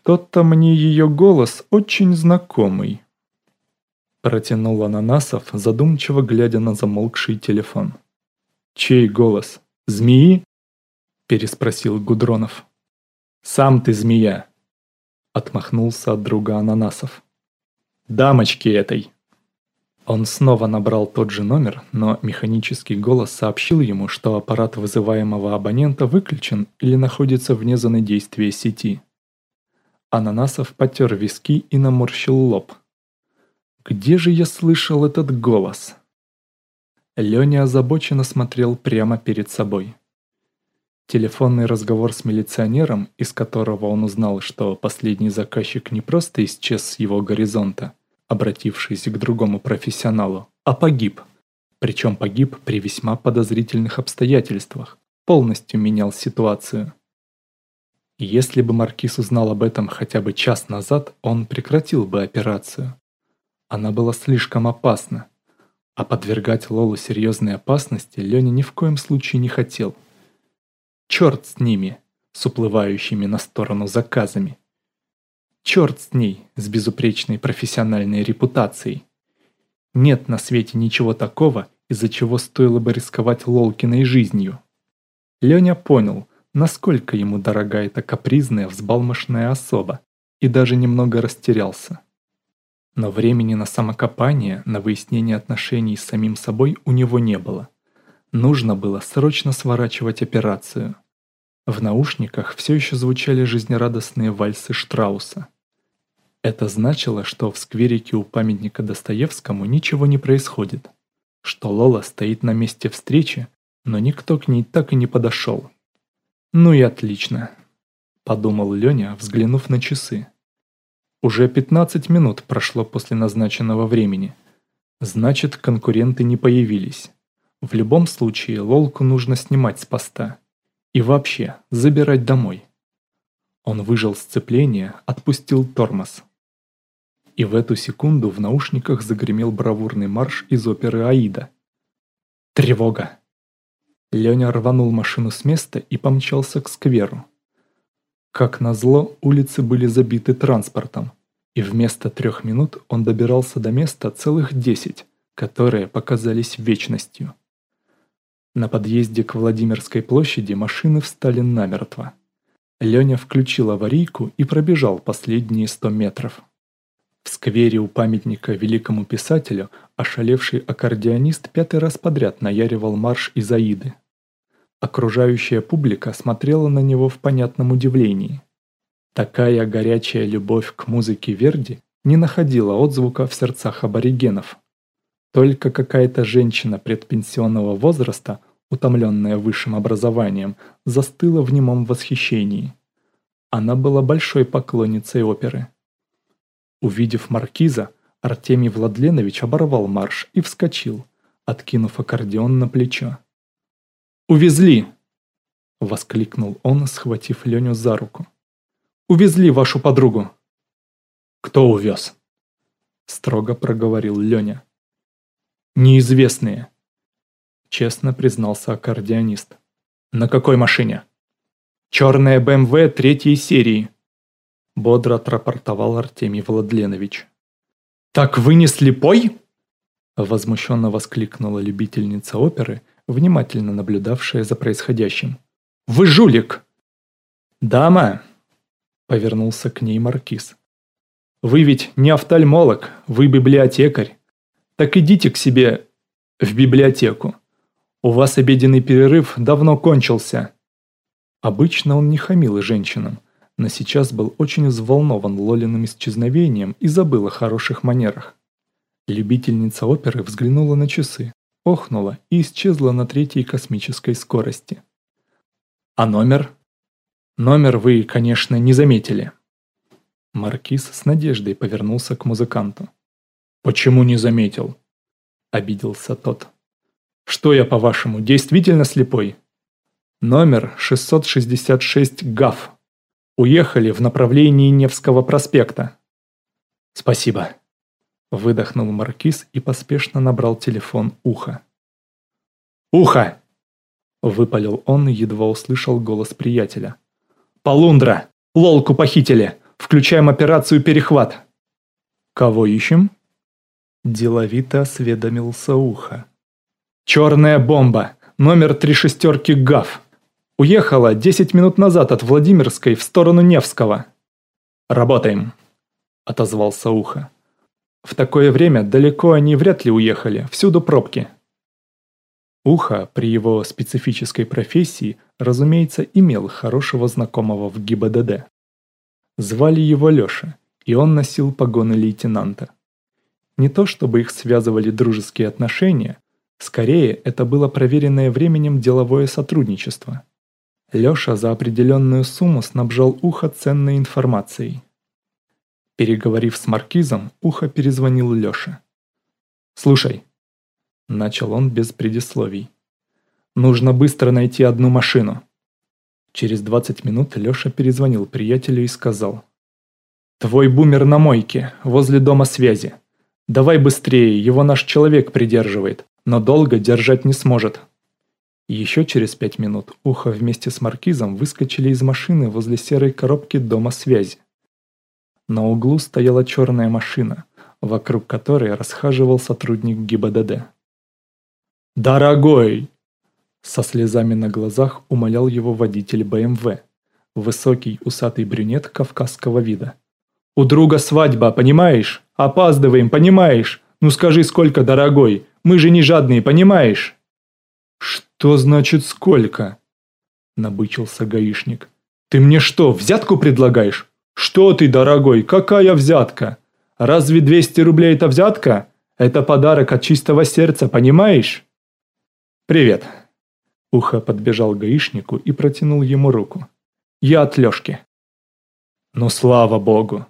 Что-то мне ее голос очень знакомый. Протянул Ананасов, задумчиво глядя на замолкший телефон. «Чей голос? Змеи?» Переспросил Гудронов. «Сам ты змея!» Отмахнулся от друга Ананасов. «Дамочки этой!» Он снова набрал тот же номер, но механический голос сообщил ему, что аппарат вызываемого абонента выключен или находится вне зоны действия сети. Ананасов потер виски и наморщил лоб. «Где же я слышал этот голос?» Леня озабоченно смотрел прямо перед собой. Телефонный разговор с милиционером, из которого он узнал, что последний заказчик не просто исчез с его горизонта, обратившись к другому профессионалу, а погиб. Причем погиб при весьма подозрительных обстоятельствах, полностью менял ситуацию. Если бы Маркиз узнал об этом хотя бы час назад, он прекратил бы операцию. Она была слишком опасна. А подвергать Лолу серьезной опасности Леня ни в коем случае не хотел. Черт с ними, с уплывающими на сторону заказами. Черт с ней, с безупречной профессиональной репутацией. Нет на свете ничего такого, из-за чего стоило бы рисковать Лолкиной жизнью. Леня понял, насколько ему дорога эта капризная, взбалмошная особа, и даже немного растерялся. Но времени на самокопание, на выяснение отношений с самим собой у него не было. Нужно было срочно сворачивать операцию. В наушниках все еще звучали жизнерадостные вальсы Штрауса. Это значило, что в скверике у памятника Достоевскому ничего не происходит, что Лола стоит на месте встречи, но никто к ней так и не подошел. «Ну и отлично», – подумал Леня, взглянув на часы. Уже 15 минут прошло после назначенного времени. Значит, конкуренты не появились. В любом случае, Лолку нужно снимать с поста. И вообще, забирать домой. Он выжал сцепление, отпустил тормоз. И в эту секунду в наушниках загремел бравурный марш из оперы «Аида». Тревога! Леня рванул машину с места и помчался к скверу. Как назло, улицы были забиты транспортом, и вместо трех минут он добирался до места целых десять, которые показались вечностью. На подъезде к Владимирской площади машины встали намертво. Леня включил аварийку и пробежал последние сто метров. В сквере у памятника великому писателю ошалевший аккордеонист пятый раз подряд наяривал марш из Аиды. Окружающая публика смотрела на него в понятном удивлении. Такая горячая любовь к музыке Верди не находила отзвука в сердцах аборигенов. Только какая-то женщина предпенсионного возраста, утомленная высшим образованием, застыла в немом восхищении. Она была большой поклонницей оперы. Увидев маркиза, Артемий Владленович оборвал марш и вскочил, откинув аккордеон на плечо. «Увезли!» — воскликнул он, схватив Леню за руку. «Увезли вашу подругу!» «Кто увез?» — строго проговорил Леня. «Неизвестные», — честно признался аккордеонист. «На какой машине?» «Черная БМВ третьей серии», бодро отрапортовал Артемий Владленович. «Так вы не слепой?» Возмущенно воскликнула любительница оперы, внимательно наблюдавшая за происходящим. «Вы жулик!» «Дама!» — повернулся к ней маркиз. «Вы ведь не офтальмолог, вы библиотекарь. Так идите к себе в библиотеку. У вас обеденный перерыв давно кончился». Обычно он не хамил женщинам, но сейчас был очень взволнован Лолиным исчезновением и забыл о хороших манерах. Любительница оперы взглянула на часы, охнула и исчезла на третьей космической скорости. «А номер?» «Номер вы, конечно, не заметили». Маркиз с надеждой повернулся к музыканту. «Почему не заметил?» – обиделся тот. «Что я, по-вашему, действительно слепой?» «Номер 666 ГАФ», Уехали в направлении Невского проспекта. Спасибо. Выдохнул Маркиз и поспешно набрал телефон уха. «Ухо!» – выпалил он и едва услышал голос приятеля. «Полундра! Лолку похитили! Включаем операцию «Перехват». Кого ищем? Деловито осведомился ухо. «Черная бомба! Номер три шестерки ГАФ! Уехала 10 минут назад от Владимирской в сторону Невского!» «Работаем!» – отозвался ухо. «В такое время далеко они вряд ли уехали, всюду пробки». Ухо при его специфической профессии, разумеется, имел хорошего знакомого в ГИБДД. Звали его Лёша, и он носил погоны лейтенанта. Не то чтобы их связывали дружеские отношения, скорее это было проверенное временем деловое сотрудничество. Лёша за определенную сумму снабжал Ухо ценной информацией. Переговорив с Маркизом, Ухо перезвонил Лёше. «Слушай», – начал он без предисловий, – «нужно быстро найти одну машину». Через 20 минут Лёша перезвонил приятелю и сказал. «Твой бумер на мойке, возле дома связи. «Давай быстрее, его наш человек придерживает, но долго держать не сможет». Еще через пять минут Ухо вместе с Маркизом выскочили из машины возле серой коробки дома связи. На углу стояла черная машина, вокруг которой расхаживал сотрудник ГИБДД. «Дорогой!» Со слезами на глазах умолял его водитель БМВ, высокий усатый брюнет кавказского вида. «У друга свадьба, понимаешь? Опаздываем, понимаешь? Ну скажи, сколько, дорогой? Мы же не жадные, понимаешь?» «Что значит сколько?» Набычился гаишник. «Ты мне что, взятку предлагаешь? Что ты, дорогой, какая взятка? Разве 200 рублей это взятка? Это подарок от чистого сердца, понимаешь?» «Привет!» Ухо подбежал гаишнику и протянул ему руку. «Я от Лёшки». «Ну слава богу!»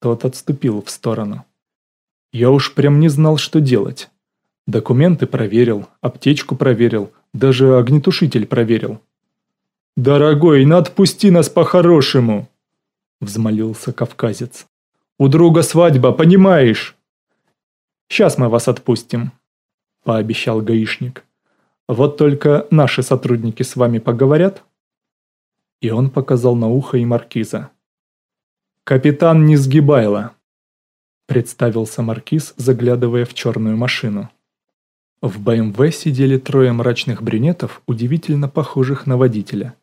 Тот отступил в сторону. Я уж прям не знал, что делать. Документы проверил, аптечку проверил, даже огнетушитель проверил. «Дорогой, ну отпусти нас по-хорошему!» Взмолился кавказец. «У друга свадьба, понимаешь?» «Сейчас мы вас отпустим», – пообещал гаишник. «Вот только наши сотрудники с вами поговорят?» И он показал на ухо и маркиза. «Капитан Несгибайло», – представился маркиз, заглядывая в черную машину. В БМВ сидели трое мрачных брюнетов, удивительно похожих на водителя.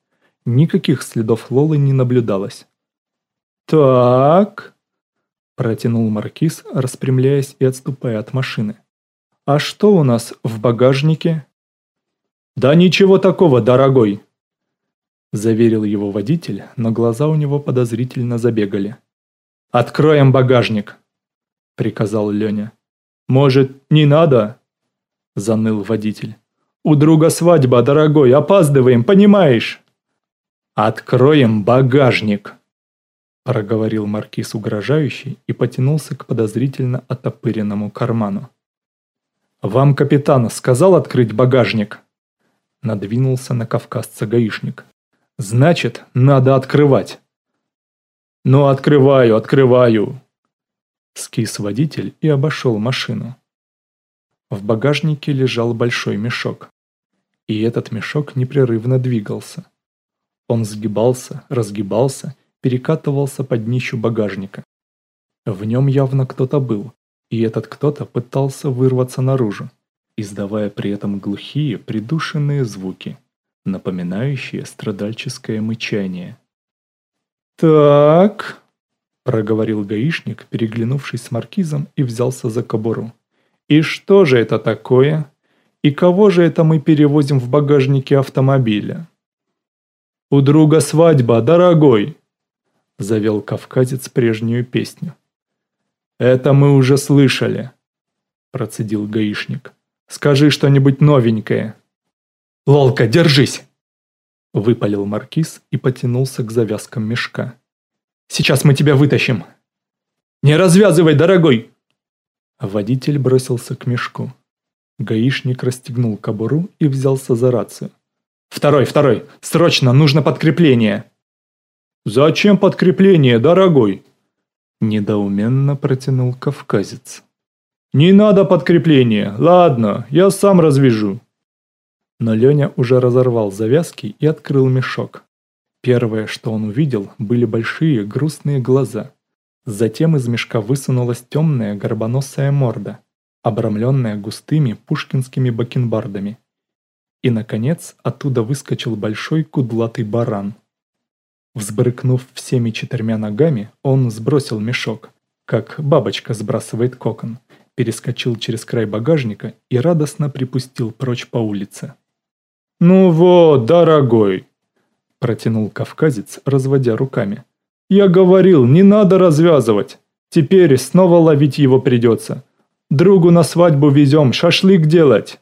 Никаких следов Лолы не наблюдалось. «Так», – протянул маркиз, распрямляясь и отступая от машины. «А что у нас в багажнике?» «Да ничего такого, дорогой», Заверил его водитель, но глаза у него подозрительно забегали. «Откроем багажник!» – приказал Леня. «Может, не надо?» – заныл водитель. «У друга свадьба, дорогой, опаздываем, понимаешь?» «Откроем багажник!» – проговорил маркиз угрожающий и потянулся к подозрительно отопыренному карману. «Вам капитан сказал открыть багажник?» Надвинулся на кавказца гаишник. Значит, надо открывать. Ну, открываю, открываю. Скис водитель и обошел машину. В багажнике лежал большой мешок. И этот мешок непрерывно двигался. Он сгибался, разгибался, перекатывался под днищу багажника. В нем явно кто-то был, и этот кто-то пытался вырваться наружу, издавая при этом глухие, придушенные звуки напоминающее страдальческое мычание. «Так», – проговорил гаишник, переглянувшись с маркизом и взялся за кобуру. «И что же это такое? И кого же это мы перевозим в багажнике автомобиля?» «У друга свадьба, дорогой!» – завел кавказец прежнюю песню. «Это мы уже слышали», – процедил гаишник. «Скажи что-нибудь новенькое». «Лолка, держись!» Выпалил маркиз и потянулся к завязкам мешка. «Сейчас мы тебя вытащим!» «Не развязывай, дорогой!» Водитель бросился к мешку. Гаишник расстегнул кобуру и взялся за рацию. «Второй, второй! Срочно! Нужно подкрепление!» «Зачем подкрепление, дорогой?» Недоуменно протянул кавказец. «Не надо подкрепления! Ладно, я сам развяжу!» Но Леня уже разорвал завязки и открыл мешок. Первое, что он увидел, были большие грустные глаза. Затем из мешка высунулась темная горбоносая морда, обрамленная густыми пушкинскими бакенбардами. И, наконец, оттуда выскочил большой кудлатый баран. Взбрыкнув всеми четырьмя ногами, он сбросил мешок, как бабочка сбрасывает кокон, перескочил через край багажника и радостно припустил прочь по улице. «Ну вот, дорогой!» – протянул кавказец, разводя руками. «Я говорил, не надо развязывать! Теперь снова ловить его придется. Другу на свадьбу везем, шашлык делать!»